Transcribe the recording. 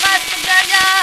Pastor Gaga.